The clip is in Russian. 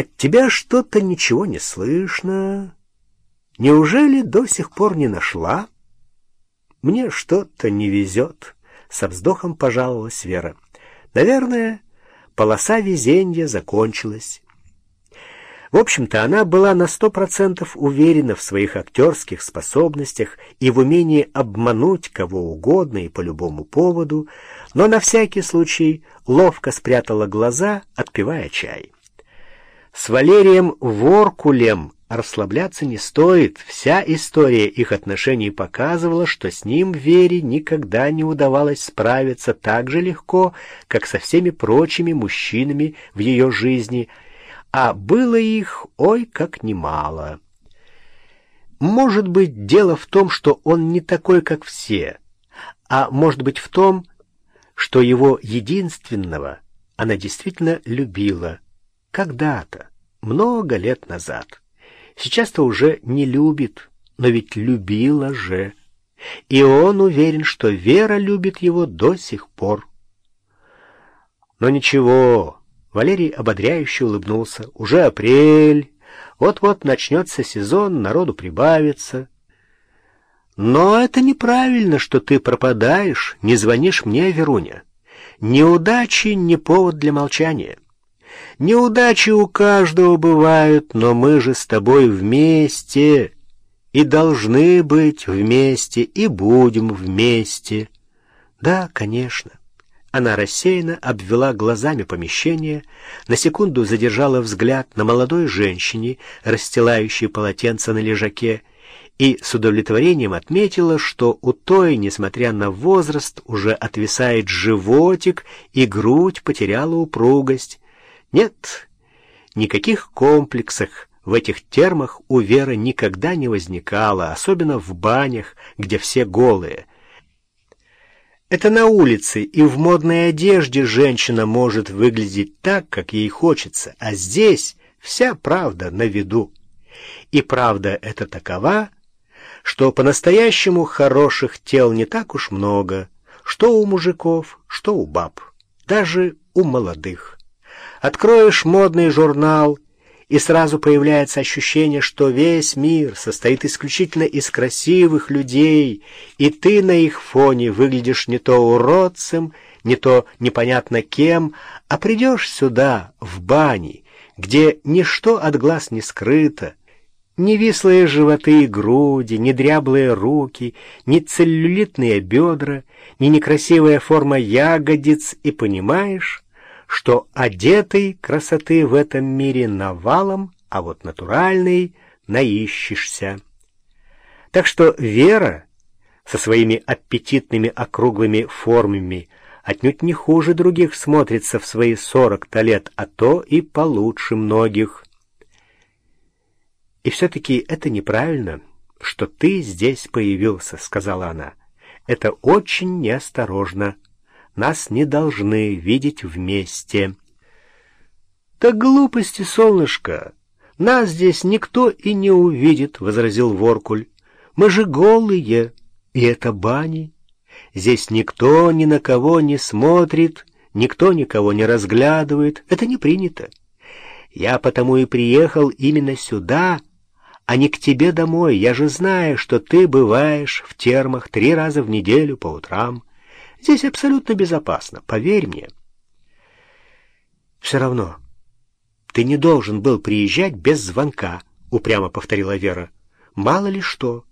От тебя что-то ничего не слышно. Неужели до сих пор не нашла? Мне что-то не везет, — со вздохом пожаловалась Вера. Наверное, полоса везения закончилась. В общем-то, она была на сто процентов уверена в своих актерских способностях и в умении обмануть кого угодно и по любому поводу, но на всякий случай ловко спрятала глаза, отпивая чай. С Валерием Воркулем расслабляться не стоит. Вся история их отношений показывала, что с ним Вере никогда не удавалось справиться так же легко, как со всеми прочими мужчинами в ее жизни, а было их ой как немало. Может быть, дело в том, что он не такой, как все, а может быть в том, что его единственного она действительно любила когда-то, много лет назад. Сейчас-то уже не любит, но ведь любила же. И он уверен, что Вера любит его до сих пор. Но ничего, Валерий ободряюще улыбнулся. Уже апрель, вот-вот начнется сезон, народу прибавится. Но это неправильно, что ты пропадаешь, не звонишь мне, Веруня. Неудачи не повод для молчания. Неудачи у каждого бывают, но мы же с тобой вместе и должны быть вместе, и будем вместе. Да, конечно. Она рассеянно обвела глазами помещение, на секунду задержала взгляд на молодой женщине, расстилающей полотенце на лежаке, и с удовлетворением отметила, что у той, несмотря на возраст, уже отвисает животик, и грудь потеряла упругость. Нет, никаких комплексов в этих термах у Веры никогда не возникало, особенно в банях, где все голые. Это на улице и в модной одежде женщина может выглядеть так, как ей хочется, а здесь вся правда на виду. И правда это такова, что по-настоящему хороших тел не так уж много, что у мужиков, что у баб, даже у молодых. Откроешь модный журнал, и сразу появляется ощущение, что весь мир состоит исключительно из красивых людей, и ты на их фоне выглядишь не то уродцем, не то непонятно кем, а придешь сюда, в бане, где ничто от глаз не скрыто, ни вислые животы и груди, ни дряблые руки, ни целлюлитные бедра, ни некрасивая форма ягодиц, и понимаешь, что одетой красоты в этом мире навалом, а вот натуральной наищешься. Так что Вера со своими аппетитными округлыми формами отнюдь не хуже других смотрится в свои сорок-то лет, а то и получше многих. «И все-таки это неправильно, что ты здесь появился», — сказала она. «Это очень неосторожно» нас не должны видеть вместе. «Так глупости, солнышко! Нас здесь никто и не увидит», — возразил Воркуль. «Мы же голые, и это бани. Здесь никто ни на кого не смотрит, никто никого не разглядывает. Это не принято. Я потому и приехал именно сюда, а не к тебе домой. Я же знаю, что ты бываешь в термах три раза в неделю по утрам». Здесь абсолютно безопасно, поверь мне. Все равно, ты не должен был приезжать без звонка, упрямо повторила Вера. Мало ли что.